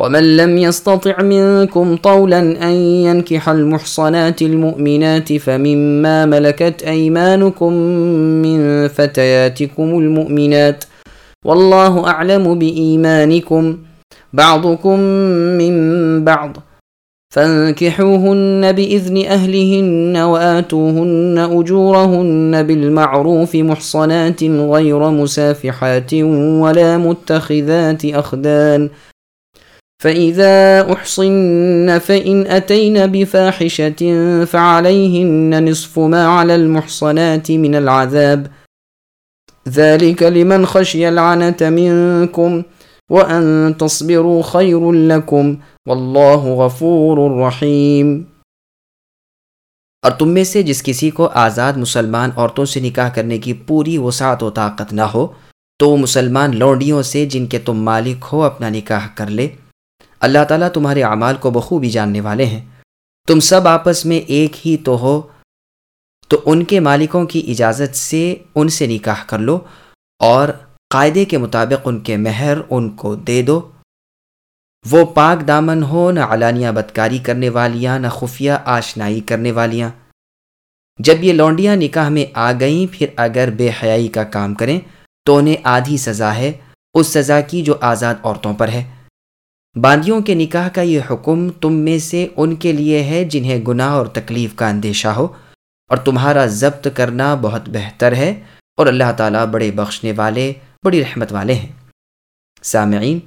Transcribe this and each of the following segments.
ومن لم يستطع منكم طولا أن ينكح المحصنات المؤمنات فمما ملكت أيمانكم من فتياتكم المؤمنات والله أعلم بإيمانكم بعضكم من بعض فانكحوهن بإذن أهلهن وآتوهن أجورهن بالمعروف محصنات غير مسافحات ولا متخذات أخدان فإذا أحصن فإن أتين بفاحشة فعليهن نصف ما على المحصنات من العذاب. ذلك لمن خشي العنة منكم وأن تصبروا خير لكم والله غفور رحيم. اور تم میں سے جس کسی کو آزاد مسلمان عورتوں سے نکاح کرنے کی پوری وسعت و طاقت نہ ہو تو مسلمان لونڈیوں سے جن کے تم مالک ہو اپنا نکاح کر لے۔ اللہ تعالیٰ تمہارے اعمال کو بخوبی جاننے والے ہیں۔ تم سب آپس میں ایک ہی تو ہو، تو ان کے مالکوں کی اجازت سے ان سے نکاح کر لو اور قاعدے کے مطابق ان کے مہر ان کو دے دو۔ وہ پاک دامن ہو، نہ علانیہ بدکاری کرنے والیاں، نہ خفیہ آشنائی کرنے والیاں۔ جب یہ لونڈیاں نکاح میں آ گئیں، پھر اگر بے حیائی کا کام کریں، تو انہیں آدھی سزا ہے، اس سزا کی جو آزاد عورتوں پر ہے۔ باندیوں کے نکاح کا یہ حکم تم میں سے ان کے لیے ہے جنہیں گناہ اور تکلیف کا اندیشہ ہو، اور تمہارا ضبط کرنا بہت بہتر ہے، اور اللہ تعالیٰ بڑے بخشنے والے، بڑی رحمت والے ہیں۔ سامعین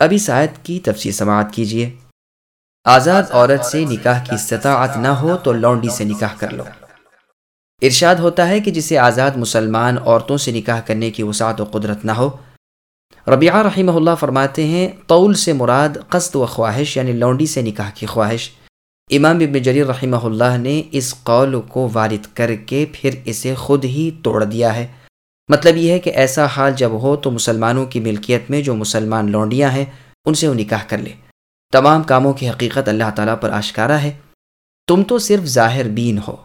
ابھی سائد کی تفصیل سماعت کیجیے آزاد عورت سے نکاح کی استطاعت نہ ہو تو لونڈی سے نکاح کر لو۔ ارشاد ہوتا ہے کہ جسے آزاد مسلمان عورتوں سے نکاح کرنے کی وسعت و قدرت نہ ہو ربیعہ رحمہ اللہ فرماتے ہیں، طول سے مراد قصد و خواہش یعنی لونڈی سے نکاح کی خواہش۔ امام ابن جریر رحمہ اللہ نے اس قول کو وارد کر کے پھر اسے خود ہی توڑ دیا ہے۔ مطلب یہ ہے کہ ایسا حال جب ہو تو مسلمانوں کی ملکیت میں جو مسلمان لونڈیاں ہیں، ان سے وہ نکاح کر لے۔ تمام کاموں کی حقیقت اللہ تعالیٰ پر آشکارا ہے۔ تم تو صرف ظاہر بین ہو۔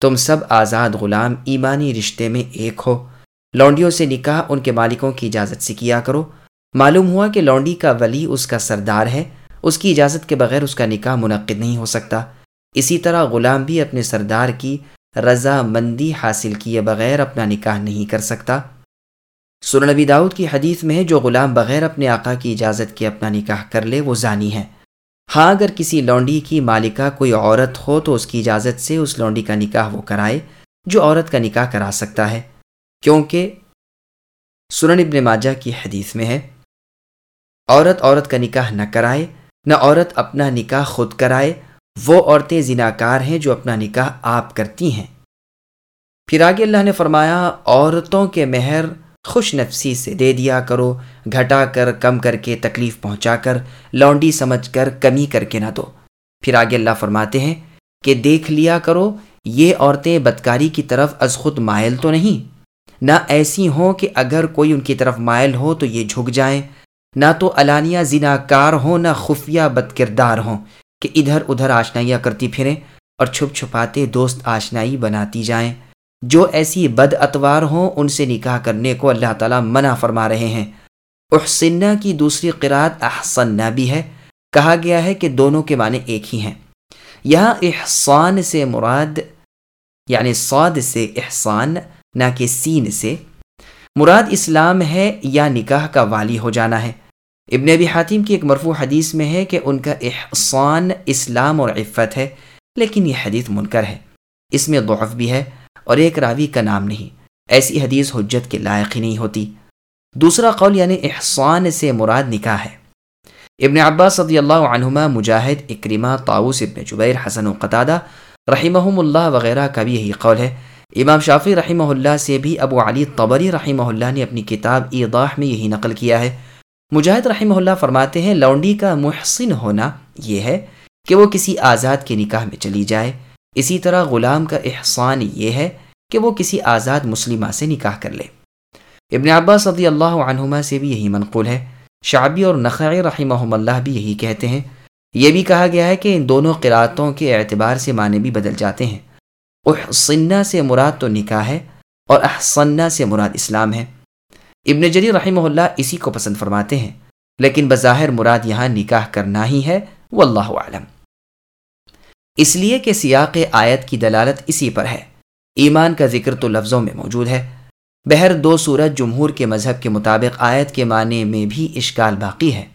تم سب آزاد غلام ایمانی رشتے میں ایک ہو۔ لونڈیوں سے نکاح ان کے مالکوں کی اجازت سے کیا کرو۔ معلوم ہوا کہ لونڈی کا ولی اس کا سردار ہے۔ اس کی اجازت کے بغیر اس کا نکاح منعقد نہیں ہو سکتا۔ اسی طرح غلام بھی اپنے سردار کی رضا مندی حاصل کیے بغیر اپنا نکاح نہیں کر سکتا۔ نبی داؤد کی حدیث میں ہے، جو غلام بغیر اپنے آقا کی اجازت کے اپنا نکاح کر لے، وہ زانی ہے۔ ہاں اگر کسی لونڈی کی مالکہ کوئی عورت ہو تو اس کی اجازت سے اس لونڈی کا نکاح وہ کرائے، جو عورت کا نکاح کرا سکتا ہے۔ کیونکہ سنن ابن ماجہ کی حدیث میں ہے، عورت عورت کا نکاح نہ کرائے، نہ عورت اپنا نکاح خود کرائے، وہ عورتیں زناکار ہیں جو اپنا نکاح آپ کرتی ہیں۔ پھر آگے اللہ نے فرمایا، عورتوں کے مہر خوش نفسی سے دے دیا کرو، گھٹا کر، کم کر کے، تکلیف پہنچا کر، لونڈی سمجھ کر، کمی کر کے نہ دو۔ پھر آگے اللہ فرماتے ہیں کہ دیکھ لیا کرو، یہ عورتیں بدکاری کی طرف از خود مائل تو نہیں۔ نہ ایسی ہوں کہ اگر کوئی ان کی طرف مائل ہو تو یہ جھک جائیں۔ نہ تو علانیہ زنا کار ہوں نہ خفیہ بد کردار ہوں کہ ادھر ادھر آشنائیاں کرتی پھریں اور چھپ چھپاتے دوست آشنائی بناتی جائیں۔ جو ایسی بد اتوار ہوں ان سے نکاح کرنے کو اللہ تعالیٰ منع فرما رہے ہیں۔ احسنہ کی دوسری قرآت احسنہ بھی ہے۔ کہا گیا ہے کہ دونوں کے معنی ایک ہی ہیں۔ یہاں احسان سے مراد یعنی صاد سے احسان نہ کہ سین سے۔ مراد اسلام ہے یا نکاح کا والی ہو جانا ہے۔ ابن ابی حاتم کی ایک مرفوع حدیث میں ہے کہ ان کا احسان اسلام اور عفت ہے، لیکن یہ حدیث منکر ہے۔ اس میں ضعف بھی ہے اور ایک راوی کا نام نہیں۔ ایسی حدیث حجت کے لائق ہی نہیں ہوتی۔ دوسرا قول یعنی احسان سے مراد نکاح ہے۔ ابن عباس صدی اللہ عنہما مجاہد، اکرمہ طاؤس ابن جبیر، حسن و قطادہ رحمہم اللہ وغیرہ کا بھی یہی قول ہے۔ امام شافی رحمہ اللہ سے بھی ابو علی طبری رحمہ اللہ نے اپنی کتاب ایضاح میں یہی نقل کیا ہے۔ مجاہد رحمہ اللہ فرماتے ہیں، لونڈی کا محسن ہونا یہ ہے کہ وہ کسی آزاد کے نکاح میں چلی جائے۔ اسی طرح غلام کا احسان یہ ہے کہ وہ کسی آزاد مسلمہ سے نکاح کر لے۔ ابن عباس رضی اللہ عنہما سے بھی یہی منقول ہے۔ شعبی اور نخعی رحمہ اللہ بھی یہی کہتے ہیں۔ یہ بھی کہا گیا ہے کہ ان دونوں قراتوں کے اعتبار سے معنی بھی بدل جاتے ہیں۔ احسنہ سے مراد تو نکاح ہے اور احسنہ سے مراد اسلام ہے۔ ابن جری رحمہ اللہ اسی کو پسند فرماتے ہیں، لیکن بظاہر مراد یہاں نکاح کرنا ہی ہے، واللہ عالم اس لیے کہ سیاق آیت کی دلالت اسی پر ہے۔ ایمان کا ذکر تو لفظوں میں موجود ہے۔ بہر دو صورت جمہور کے مذہب کے مطابق آیت کے معنی میں بھی اشکال باقی ہے۔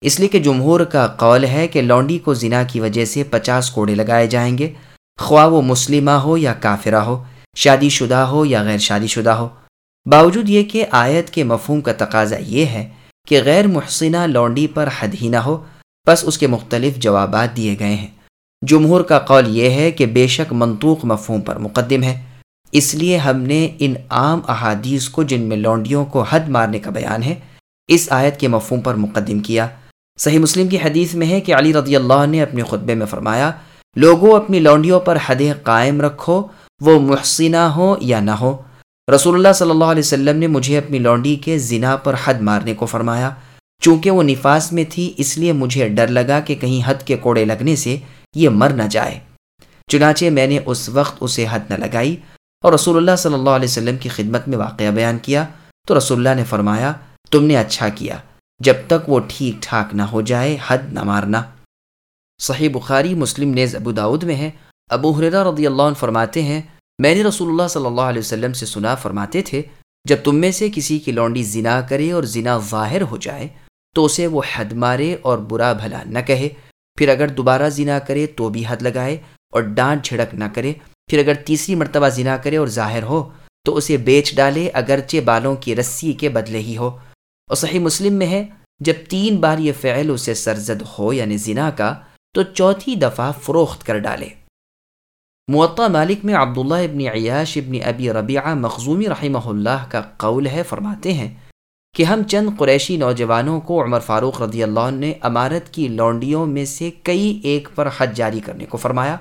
اس لیے کہ جمہور کا قول ہے کہ لونڈی کو زنا کی وجہ سے پچاس کوڑے لگائے جائیں گے۔ خواہ وہ مسلمہ ہو یا کافرہ ہو شادی شدہ ہو یا غیر شادی شدہ ہو۔ باوجود یہ کہ آیت کے مفہوم کا تقاضا یہ ہے کہ غیر محسنہ لونڈی پر حد ہی نہ ہو، بس اس کے مختلف جوابات دیے گئے ہیں۔ جمہور کا قول یہ ہے کہ بے شک منطوق مفہوم پر مقدم ہے۔ اس لیے ہم نے ان عام احادیث کو جن میں لونڈیوں کو حد مارنے کا بیان ہے، اس آیت کے مفہوم پر مقدم کیا۔ صحیح مسلم کی حدیث میں ہے کہ علی رضی اللہ نے اپنے خطبے میں فرمایا لوگوں اپنی لونڈیوں پر حدیں قائم رکھو، وہ محسنہ ہو یا نہ ہو رسول اللہ صلی اللہ علیہ وسلم نے مجھے اپنی لونڈی کے زنا پر حد مارنے کو فرمایا۔ چونکہ وہ نفاس میں تھی، اس لیے مجھے ڈر لگا کہ کہیں حد کے کوڑے لگنے سے یہ مر نہ جائے۔ چنانچہ میں نے اس وقت اسے حد نہ لگائی اور رسول اللہ صلی اللہ علیہ وسلم کی خدمت میں واقعہ بیان کیا۔ تو رسول اللہ نے فرمایا، تم نے اچھا کیا، جب تک وہ ٹھیک ٹھاک نہ ہو جائے، حد نہ مارنا۔ صحیح بخاری، مسلم نیز ابو داود میں ہے۔ ابو حریرہ رضی اللہ عنہ فرماتے ہیں، میں نے رسول اللہ صلی اللہ علیہ وسلم سے سنا، فرماتے تھے، جب تم میں سے کسی کی لونڈی زنا کرے اور زنا ظاہر ہو جائے، تو اسے وہ حد مارے اور برا بھلا نہ کہے۔ پھر اگر دوبارہ زنا کرے تو بھی حد لگائے اور ڈانٹ جھڑک نہ کرے۔ پھر اگر تیسری مرتبہ زنا کرے اور ظاہر ہو، تو اسے بیچ ڈالے اگرچہ بالوں کی رسی کے بدلے ہی ہو۔ اور صحیح مسلم میں ہے، جب تین بار یہ فعل اسے سرزد ہو یعنی زنا کا تو چوتھی دفعہ فروخت کر ڈالے۔ معطا مالک میں عبداللہ ابن عیاش ابن ابی ربیعہ مخزومی رحمہ اللہ کا قول ہے، فرماتے ہیں کہ ہم چند قریشی نوجوانوں کو عمر فاروق رضی اللہ عنہ نے امارت کی لونڈیوں میں سے کئی ایک پر حد جاری کرنے کو فرمایا۔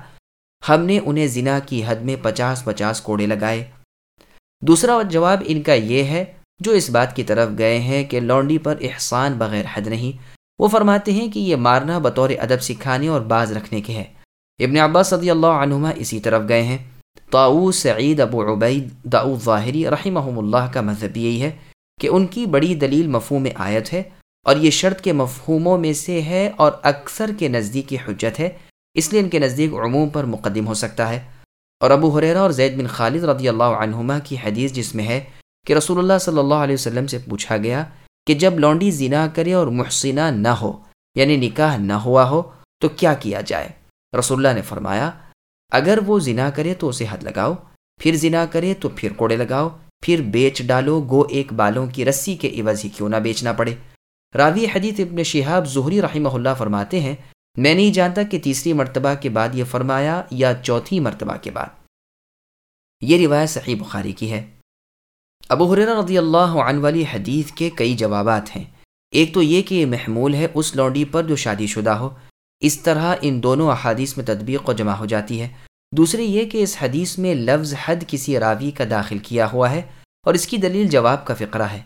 ہم نے انہیں زنا کی حد میں پچاس پچاس کوڑے لگائے۔ دوسرا جواب ان کا یہ ہے جو اس بات کی طرف گئے ہیں کہ لونڈی پر احسان بغیر حد نہیں وہ فرماتے ہیں کہ یہ مارنا بطور ادب سکھانے اور باز رکھنے کے ہے۔ ابن عباس صدی اللہ عنہما اسی طرف گئے ہیں۔ تاؤ سعید ابو عبید داؤ ظاہری رحمہ اللہ کا مذہب یہی ہے کہ ان کی بڑی دلیل مفہوم آیت ہے اور یہ شرط کے مفہوموں میں سے ہے اور اکثر کے نزدیک حجت ہے، اس لیے ان کے نزدیک عموم پر مقدم ہو سکتا ہے۔ اور ابو حریرہ اور زید بن خالد رضی اللہ عنہما کی حدیث جس میں ہے کہ رسول اللہ صلی اللہ علیہ وسلم سے پوچھا گیا کہ جب لونڈی زنا کرے اور محسنہ نہ ہو یعنی نکاح نہ ہوا ہو، تو کیا کیا جائے؟ رسول اللہ نے فرمایا، اگر وہ زنا کرے تو اسے حد لگاؤ، پھر زنا کرے تو پھر کوڑے لگاؤ، پھر بیچ ڈالو گو ایک بالوں کی رسی کے عوض ہی کیوں نہ بیچنا پڑے۔ راوی حدیث ابن شہاب ظہری رحمہ اللہ فرماتے ہیں، میں نہیں جانتا کہ تیسری مرتبہ کے بعد یہ فرمایا یا چوتھی مرتبہ کے بعد۔ یہ روایت صحیح بخاری کی ہے۔ ابو حریر رضی اللہ عنہ والی حدیث کے کئی جوابات ہیں۔ ایک تو یہ کہ یہ محمول ہے اس لونڈی پر جو شادی شدہ ہو۔ اس طرح ان دونوں احادیث میں تدبیق و جمع ہو جاتی ہے۔ دوسری یہ کہ اس حدیث میں لفظ حد کسی راوی کا داخل کیا ہوا ہے اور اس کی دلیل جواب کا فقرہ ہے۔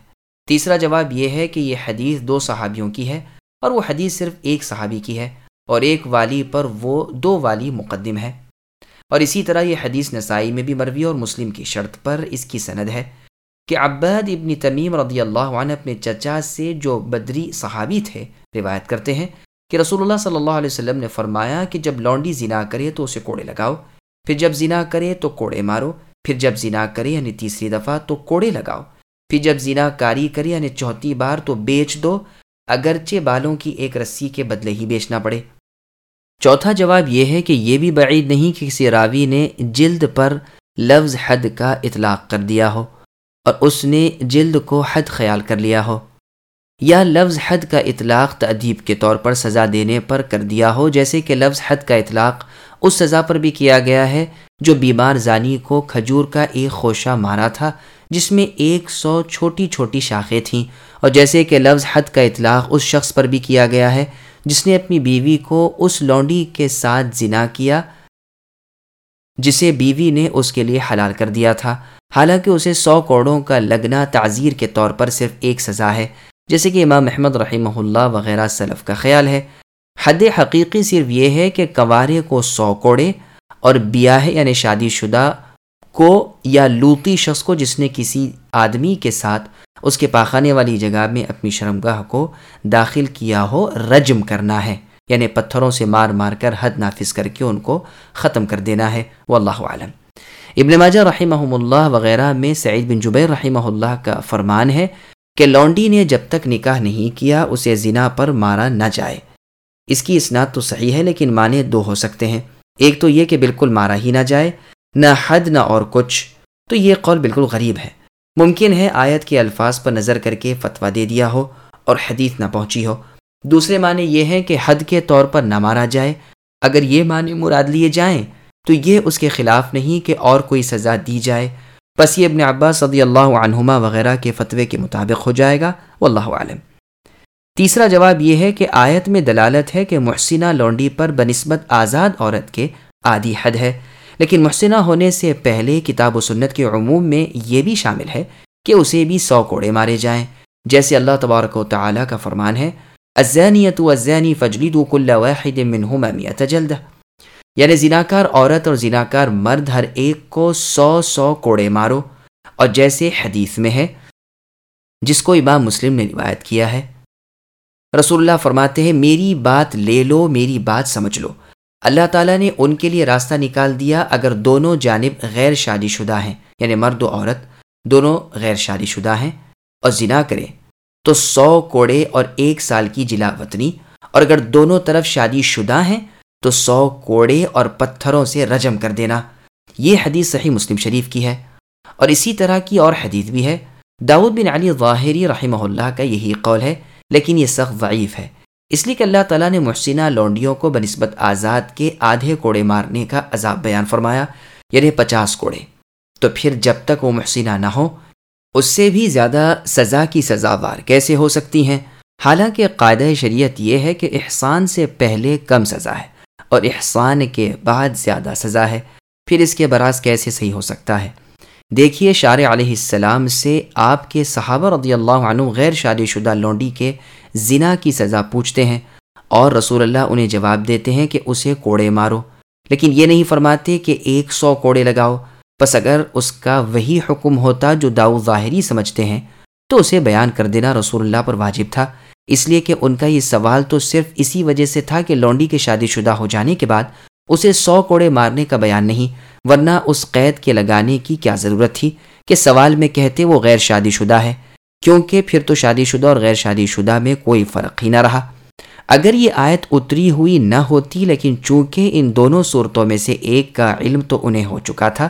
تیسرا جواب یہ ہے کہ یہ حدیث دو صحابیوں کی ہے اور وہ حدیث صرف ایک صحابی کی ہے اور ایک والی پر وہ دو والی مقدم ہے۔ اور اسی طرح یہ حدیث نسائی میں بھی مروی اور مسلم کی شرط پر اس کی سند ہے۔ کہ عباد ابن تمیم رضی اللہ عنہ اپنے چچا سے جو بدری صحابی تھے روایت کرتے ہیں کہ رسول اللہ صلی اللہ علیہ وسلم نے فرمایا کہ جب لونڈی زنا کرے تو اسے کوڑے لگاؤ، پھر جب زنا کرے تو کوڑے مارو، پھر جب زنا کرے یعنی تیسری دفعہ تو کوڑے لگاؤ، پھر جب زنا کاری کرے یعنی چوتھی بار تو بیچ دو، اگرچہ بالوں کی ایک رسی کے بدلے ہی بیچنا پڑے۔ چوتھا جواب یہ ہے کہ یہ بھی بعید نہیں کہ کسی راوی نے جلد پر لفظ حد کا اطلاق کر دیا ہو۔ اور اس نے جلد کو حد خیال کر لیا ہو۔ یا لفظ حد کا اطلاق تعدیب کے طور پر سزا دینے پر کر دیا ہو، جیسے کہ لفظ حد کا اطلاق اس سزا پر بھی کیا گیا ہے جو بیمار زانی کو کھجور کا ایک خوشہ مارا تھا، جس میں ایک سو چھوٹی چھوٹی شاخیں تھیں۔ اور جیسے کہ لفظ حد کا اطلاق اس شخص پر بھی کیا گیا ہے، جس نے اپنی بیوی کو اس لونڈی کے ساتھ زنا کیا، جسے بیوی نے اس کے لیے حلال کر دیا تھا۔ حالانکہ اسے سو کوڑوں کا لگنا تعزیر کے طور پر صرف ایک سزا ہے، جیسے کہ امام محمد رحمہ اللہ وغیرہ سلف کا خیال ہے۔ حد حقیقی صرف یہ ہے کہ کوارے کو سو کوڑے اور بیاہ یعنی شادی شدہ کو یا لوتی شخص کو جس نے کسی آدمی کے ساتھ اس کے پاخانے والی جگہ میں اپنی شرمگاہ کو داخل کیا ہو، رجم کرنا ہے۔ یعنی پتھروں سے مار مار کر حد نافذ کر کے ان کو ختم کر دینا ہے۔ وہ اللہ عالم ابن ماجہ رحمہ اللہ وغیرہ میں سعید بن جبیر رحمہ اللہ کا فرمان ہے کہ لونڈی نے جب تک نکاح نہیں کیا اسے زنا پر مارا نہ جائے۔ اس کی اسناد تو صحیح ہے لیکن معنی دو ہو سکتے ہیں۔ ایک تو یہ کہ بالکل مارا ہی نہ جائے، نہ حد نہ اور کچھ۔ تو یہ قول بالکل غریب ہے۔ ممکن ہے آیت کے الفاظ پر نظر کر کے فتویٰ دے دیا ہو اور حدیث نہ پہنچی ہو۔ دوسرے معنی یہ ہیں کہ حد کے طور پر نہ مارا جائے۔ اگر یہ معنی مراد لیے جائیں تو یہ اس کے خلاف نہیں کہ اور کوئی سزا دی جائے۔ بس یہ ابن عباس صدی اللہ عنہما وغیرہ کے فتوے کے مطابق ہو جائے گا۔ واللہ عالم۔ تیسرا جواب یہ ہے کہ آیت میں دلالت ہے کہ محسنہ لونڈی پر بنسبت آزاد عورت کے آدھی حد ہے۔ لیکن محسنہ ہونے سے پہلے کتاب و سنت کے عموم میں یہ بھی شامل ہے کہ اسے بھی سو کوڑے مارے جائیں۔ جیسے اللہ تبارک و تعالیٰ کا فرمان ہے الزانیت والزانی فجلدوا کل واحد منہما میت جلدہ۔ یعنی زناکار عورت اور زناکار مرد ہر ایک کو سو سو کوڑے مارو۔ اور جیسے حدیث میں ہے، جس کو امام مسلم نے روایت کیا ہے، رسول اللہ فرماتے ہیں، میری بات لے لو، میری بات سمجھ لو۔ اللہ تعالیٰ نے ان کے لیے راستہ نکال دیا اگر دونوں جانب غیر شادی شدہ ہیں۔ یعنی مرد و عورت دونوں غیر شادی شدہ ہیں۔ اور زنا کریں تو سو کوڑے اور ایک سال کی جلا وطنی اور اگر دونوں طرف شادی شدہ ہیں تو سو کوڑے اور پتھروں سے رجم کر دینا۔ یہ حدیث صحیح مسلم شریف کی ہے۔ اور اسی طرح کی اور حدیث بھی ہے۔ داود بن علی ظاہری رحمہ اللہ کا یہی قول ہے، لیکن یہ سخت ضعیف ہے۔ اس لیے کہ اللہ تعالیٰ نے محسنہ لونڈیوں کو بنسبت آزاد کے آدھے کوڑے مارنے کا عذاب بیان فرمایا یعنی پچاس کوڑے۔ تو پھر جب تک وہ محسنہ نہ ہو، اس سے بھی زیادہ سزا کی سزاوار کیسے ہو سکتی ہیں؟ حالانکہ قاعدہ شریعت یہ ہے کہ احسان سے پہلے کم سزا ہے۔ اور احسان کے بعد زیادہ سزا ہے، پھر اس کے براز کیسے صحیح ہو سکتا ہے؟ دیکھیے شار علیہ السلام سے آپ کے صحابہ رضی اللہ عنہ غیر شادی شدہ لونڈی کے زنا کی سزا پوچھتے ہیں اور رسول اللہ انہیں جواب دیتے ہیں کہ اسے کوڑے مارو۔ لیکن یہ نہیں فرماتے کہ ایک سو کوڑے لگاؤ۔ بس اگر اس کا وہی حکم ہوتا جو داؤ ظاہری سمجھتے ہیں، تو اسے بیان کر دینا رسول اللہ پر واجب تھا۔ اس لیے کہ ان کا یہ سوال تو صرف اسی وجہ سے تھا کہ لونڈی کے شادی شدہ ہو جانے کے بعد اسے سو کوڑے مارنے کا بیان نہیں، ورنہ اس قید کے لگانے کی کیا ضرورت تھی کہ سوال میں کہتے وہ غیر شادی شدہ ہے، کیونکہ پھر تو شادی شدہ اور غیر شادی شدہ میں کوئی فرق ہی نہ رہا۔ اگر یہ آیت اتری ہوئی نہ ہوتی، لیکن چونکہ ان دونوں صورتوں میں سے ایک کا علم تو انہیں ہو چکا تھا،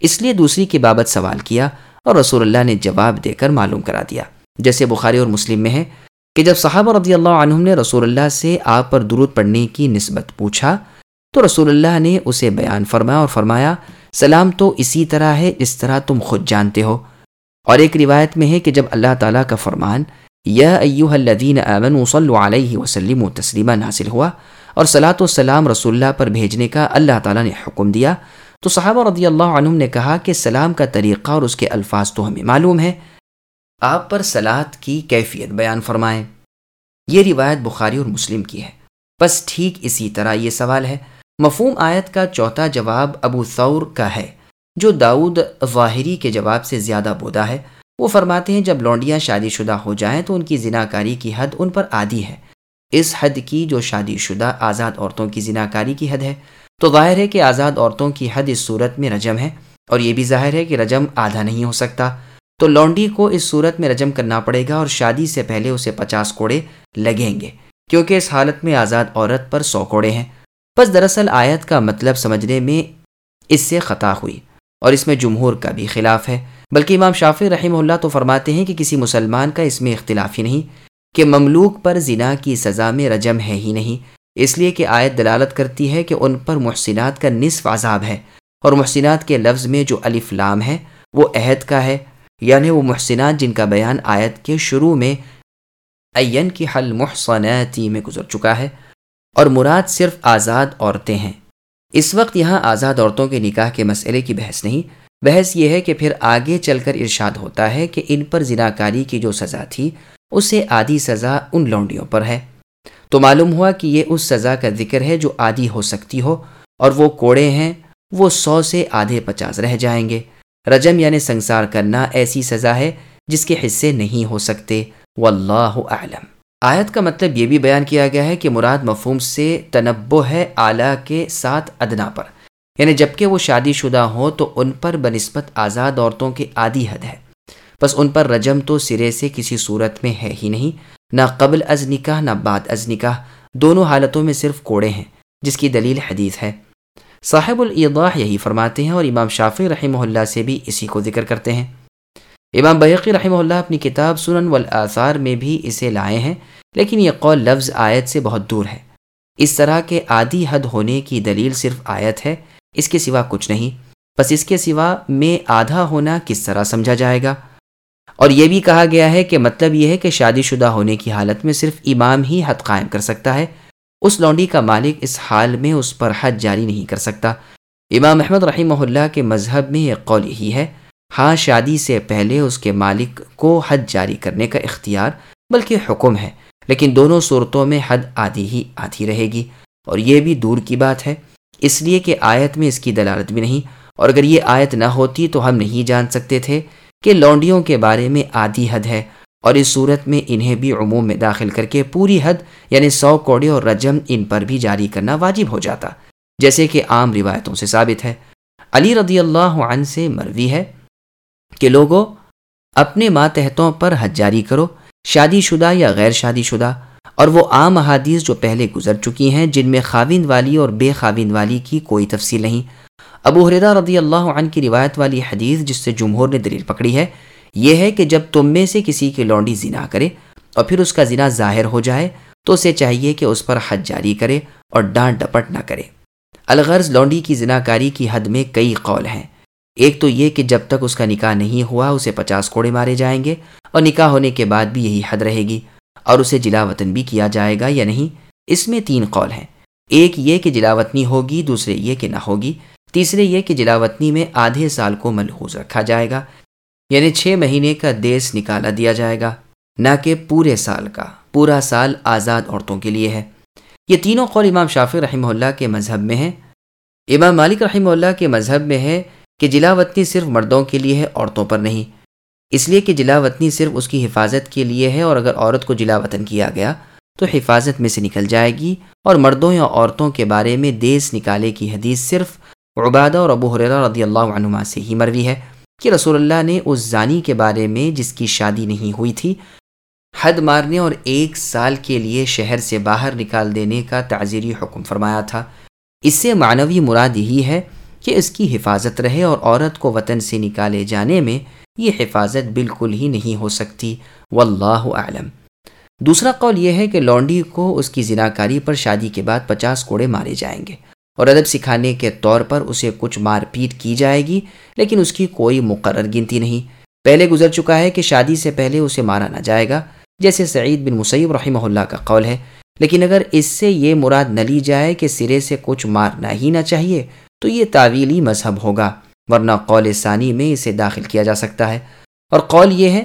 اس لیے دوسری کی بابت سوال کیا اور رسول اللہ نے جواب دے کر معلوم کرا دیا۔ جیسے بخاری اور مسلم میں ہے کہ جب صحابہ رضی اللہ عنہم نے رسول اللہ سے آپ پر درود پڑھنے کی نسبت پوچھا، تو رسول اللہ نے اسے بیان فرمایا اور فرمایا، سلام تو اسی طرح ہے اس طرح تم خود جانتے ہو۔ اور ایک روایت میں ہے کہ جب اللہ تعالیٰ کا فرمان، یا ایوہ الذین آمنوا صلوا علیہ وسلم و تسلیمہ ناصل ہوا اور صلاۃ و سلام رسول اللہ پر بھیجنے کا اللہ تعالیٰ نے حکم دیا، تو صحابہ رضی اللہ عنہم نے کہا کہ سلام کا طریقہ اور اس کے الفاظ تو ہمیں معلوم ہے آپ پر سلاد کی کیفیت بیان فرمائیں۔ یہ روایت بخاری اور مسلم کی ہے۔ بس ٹھیک اسی طرح یہ سوال ہے، مفہوم آیت کا چوتھا جواب ابو ثور کا ہے۔ جو داؤد ظاہری کے جواب سے زیادہ بودا ہے، وہ فرماتے ہیں جب لونڈیاں شادی شدہ ہو جائیں تو ان کی زناکاری کی حد ان پر عادی ہے۔ اس حد کی جو شادی شدہ آزاد عورتوں کی زناکاری کی حد ہے، تو ظاہر ہے کہ آزاد عورتوں کی حد اس صورت میں رجم ہے، اور یہ بھی ظاہر ہے کہ رجم آدھا نہیں ہو سکتا۔ تو لونڈی کو اس صورت میں رجم کرنا پڑے گا اور شادی سے پہلے اسے پچاس کوڑے لگیں گے، کیونکہ اس حالت میں آزاد عورت پر سو کوڑے ہیں۔ بس دراصل آیت کا مطلب سمجھنے میں اس سے خطا ہوئی اور اس میں جمہور کا بھی خلاف ہے۔ بلکہ امام شافی رحمہ اللہ تو فرماتے ہیں کہ کسی مسلمان کا اس میں اختلاف ہی نہیں، کہ مملوک پر زنا کی سزا میں رجم ہے ہی نہیں۔ اس لیے کہ آیت دلالت کرتی ہے کہ ان پر محسنات کا نصف عذاب ہے اور محسنات کے لفظ میں جو الف لام ہے وہ عہد کا ہے۔ یعنی وہ محسنات جن کا بیان آیت کے شروع میں این کی حل محسناتی میں گزر چکا ہے اور مراد صرف آزاد عورتیں ہیں۔ اس وقت یہاں آزاد عورتوں کے نکاح کے مسئلے کی بحث نہیں، بحث یہ ہے کہ پھر آگے چل کر ارشاد ہوتا ہے کہ ان پر زناکاری کی جو سزا تھی، اسے آدھی سزا ان لونڈیوں پر ہے۔ تو معلوم ہوا کہ یہ اس سزا کا ذکر ہے جو آدھی ہو سکتی ہو اور وہ کوڑے ہیں، وہ سو سے آدھے پچاس رہ جائیں گے۔ رجم یعنی سنسار کرنا ایسی سزا ہے جس کے حصے نہیں ہو سکتے۔ واللہ اعلم۔ آیت کا مطلب یہ بھی بیان کیا گیا ہے کہ مراد مفہوم سے تنبو ہے اعلیٰ کے ساتھ ادنا پر۔ یعنی جبکہ وہ شادی شدہ ہوں تو ان پر بنسبت آزاد عورتوں کے عادی حد ہے۔ بس ان پر رجم تو سرے سے کسی صورت میں ہے ہی نہیں۔ نہ قبل از نکاح، نہ بعد از نکاح۔ دونوں حالتوں میں صرف کوڑے ہیں، جس کی دلیل حدیث ہے۔ صاحب العضاح یہی فرماتے ہیں اور امام شافی رحمہ اللہ سے بھی اسی کو ذکر کرتے ہیں۔ امام بحقی رحمہ اللہ اپنی کتاب سنن والآثار میں بھی اسے لائے ہیں، لیکن یہ قول لفظ آیت سے بہت دور ہے۔ اس طرح کے عادی حد ہونے کی دلیل صرف آیت ہے، اس کے سوا کچھ نہیں۔ بس اس کے سوا میں آدھا ہونا کس طرح سمجھا جائے گا؟ اور یہ بھی کہا گیا ہے کہ مطلب یہ ہے کہ شادی شدہ ہونے کی حالت میں صرف امام ہی حد قائم کر سکتا ہے۔ اس لونڈی کا مالک اس حال میں اس پر حد جاری نہیں کر سکتا۔ امام احمد رحمہ اللہ کے مذہب میں یہ قول ہی ہے ہاں شادی سے پہلے اس کے مالک کو حد جاری کرنے کا اختیار بلکہ حکم ہے، لیکن دونوں صورتوں میں حد آدھی ہی آدھی رہے گی۔ اور یہ بھی دور کی بات ہے، اس لیے کہ آیت میں اس کی دلالت بھی نہیں۔ اور اگر یہ آیت نہ ہوتی تو ہم نہیں جان سکتے تھے کہ لونڈیوں کے بارے میں آدھی حد ہے۔ اور اس صورت میں انہیں بھی عموم میں داخل کر کے پوری حد یعنی سو کوڑے اور رجم ان پر بھی جاری کرنا واجب ہو جاتا، جیسے کہ عام روایتوں سے ثابت ہے۔ علی رضی اللہ عنہ سے مروی ہے کہ لوگوں اپنے ماتحتوں پر حد جاری کرو، شادی شدہ یا غیر شادی شدہ، اور وہ عام احادیث جو پہلے گزر چکی ہیں، جن میں خاوند والی اور بے خاوند والی کی کوئی تفصیل نہیں۔ ابو حریدہ رضی اللہ عنہ کی روایت والی حدیث، جس سے جمہور نے دلیل پکڑی ہے، یہ ہے کہ جب تم میں سے کسی کی لونڈی زنا کرے اور پھر اس کا زنا ظاہر ہو جائے تو اسے چاہیے کہ اس پر حد جاری کرے اور ڈانٹ ڈپٹ نہ کرے۔ الغرض لونڈی کی زنا کاری کی حد میں کئی قول ہیں۔ ایک تو یہ کہ جب تک اس کا نکاح نہیں ہوا، اسے پچاس کوڑے مارے جائیں گے اور نکاح ہونے کے بعد بھی یہی حد رہے گی۔ اور اسے جلا وطن بھی کیا جائے گا یا نہیں، اس میں تین قول ہیں۔ ایک یہ کہ جلا وطنی ہوگی، دوسرے یہ کہ نہ ہوگی۔ تیسرے یہ کہ جلاوطنی میں آدھے سال کو ملحوظ رکھا جائے گا یعنی چھ مہینے کا دیس نکالا دیا جائے گا۔ نہ کہ پورے سال کا، پورا سال آزاد عورتوں کے لیے ہے۔ یہ تینوں قول امام شافی رحمہ اللہ کے مذہب میں ہیں۔ امام مالک رحمہ اللہ کے مذہب میں ہے کہ جلاوطنی صرف مردوں کے لیے ہے، عورتوں پر نہیں۔ اس لیے کہ جلاوطنی صرف اس کی حفاظت کے لیے ہے اور اگر عورت کو جلاوطن کیا گیا تو حفاظت میں سے نکل جائے گی اور مردوں یا عورتوں کے بارے میں دیس نکالے کی حدیث صرف عبادہ اور ابو حریرہ رضی اللہ عنما سے ہی مروی ہے کہ رسول اللہ نے اس زانی کے بارے میں جس کی شادی نہیں ہوئی تھی حد مارنے اور ایک سال کے لیے شہر سے باہر نکال دینے کا تعزیری حکم فرمایا تھا۔ اس سے معنوی مراد یہی ہے کہ اس کی حفاظت رہے اور عورت کو وطن سے نکالے جانے میں یہ حفاظت بالکل ہی نہیں ہو سکتی۔ واللہ اعلم۔ دوسرا قول یہ ہے کہ لونڈی کو اس کی زناکاری پر شادی کے بعد پچاس کوڑے مارے جائیں گے اور ادب سکھانے کے طور پر اسے کچھ مار پیٹ کی جائے گی، لیکن اس کی کوئی مقرر گنتی نہیں۔ پہلے گزر چکا ہے کہ شادی سے پہلے اسے مارا نہ جائے گا۔ جیسے سعید بن مسیب رحمہ اللہ کا قول ہے، لیکن اگر اس سے یہ مراد نہ لی جائے کہ سرے سے کچھ مارنا ہی نہ چاہیے، تو یہ تعویلی مذہب ہوگا، ورنہ قول ثانی میں اسے داخل کیا جا سکتا ہے۔ اور قول یہ ہے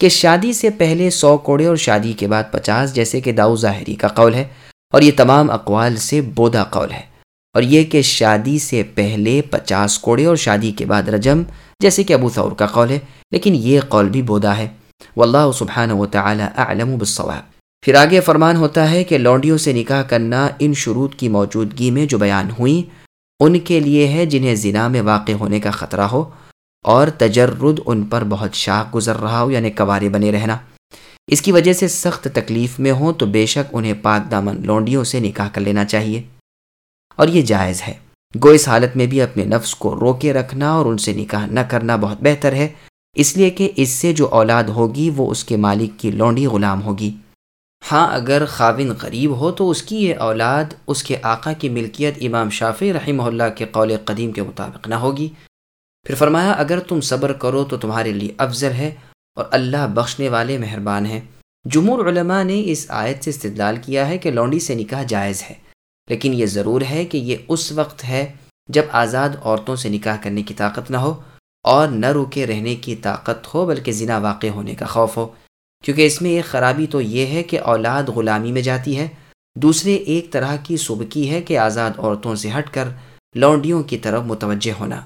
کہ شادی سے پہلے سو کوڑے اور شادی کے بعد پچاس، جیسے کہ داؤ ظاہری کا قول ہے، اور یہ تمام اقوال سے بودا قول ہے۔ اور یہ کہ شادی سے پہلے پچاس کوڑے اور شادی کے بعد رجم، جیسے کہ ابو ثور کا قول ہے، لیکن یہ قول بھی بودا ہے۔ واللہ سبحانہ و تعالی اعلم بالصواب۔ پھر آگے فرمان ہوتا ہے کہ لونڈیوں سے نکاح کرنا ان شروط کی موجودگی میں جو بیان ہوئیں ان کے لیے ہے جنہیں زنا میں واقع ہونے کا خطرہ ہو، اور تجرد ان پر بہت شاخ گزر رہا ہو یعنی کوارے بنے رہنا۔ اس کی وجہ سے سخت تکلیف میں ہوں تو بے شک انہیں پاک دامن لونڈیوں سے نکاح کر لینا چاہیے۔ اور یہ جائز ہے۔ گو اس حالت میں بھی اپنے نفس کو روکے رکھنا اور ان سے نکاح نہ کرنا بہت بہتر ہے۔ اس لیے کہ اس سے جو اولاد ہوگی وہ اس کے مالک کی لونڈی غلام ہوگی۔ ہاں اگر خاوند غریب ہو تو اس کی یہ اولاد اس کے آقا کی ملکیت امام شافی رحمہ اللہ کے قول قدیم کے مطابق نہ ہوگی۔ پھر فرمایا، اگر تم صبر کرو تو تمہارے لیے افضل ہے اور اللہ بخشنے والے مہربان ہیں۔ جمہور علماء نے اس آیت سے استدلال کیا ہے کہ لونڈی سے نکاح جائز ہے، لیکن یہ ضرور ہے کہ یہ اس وقت ہے جب آزاد عورتوں سے نکاح کرنے کی طاقت نہ ہو۔ اور نہ روکے رہنے کی طاقت ہو، بلکہ زنا واقع ہونے کا خوف ہو۔ کیونکہ اس میں ایک خرابی تو یہ ہے کہ اولاد غلامی میں جاتی ہے۔ دوسرے ایک طرح کی سبکی ہے کہ آزاد عورتوں سے ہٹ کر لونڈیوں کی طرف متوجہ ہونا۔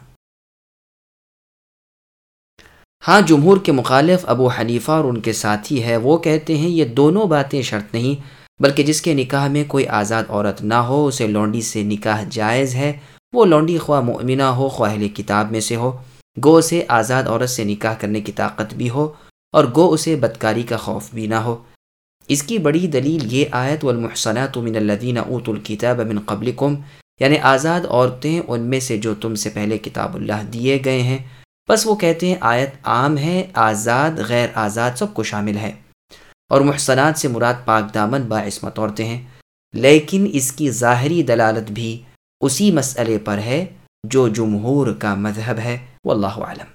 ہاں جمہور کے مخالف ابو حنیفہ اور ان کے ساتھی ہے وہ کہتے ہیں، یہ دونوں باتیں شرط نہیں، بلکہ جس کے نکاح میں کوئی آزاد عورت نہ ہو، اسے لونڈی سے نکاح جائز ہے۔ وہ لونڈی خواہ مؤمنہ ہو خواہل کتاب میں سے ہو۔ گو اسے آزاد عورت سے نکاح کرنے کی طاقت بھی ہو اور گو اسے بدکاری کا خوف بھی نہ ہو۔ اس کی بڑی دلیل یہ آیت، والمحصنات من الذین اوت الکتاب من قبلکم یعنی آزاد عورتیں ان میں سے جو تم سے پہلے کتاب اللہ دیے گئے ہیں۔ بس وہ کہتے ہیں آیت عام ہے، آزاد، غیر آزاد سب کو شامل ہے۔ اور محسنات سے مراد پاک دامن باعثمت عورتیں ہیں۔ لیکن اس کی ظاہری دلالت بھی اسی مسئلے پر ہے جو جمہور کا مذہب ہے۔ والله أعلم.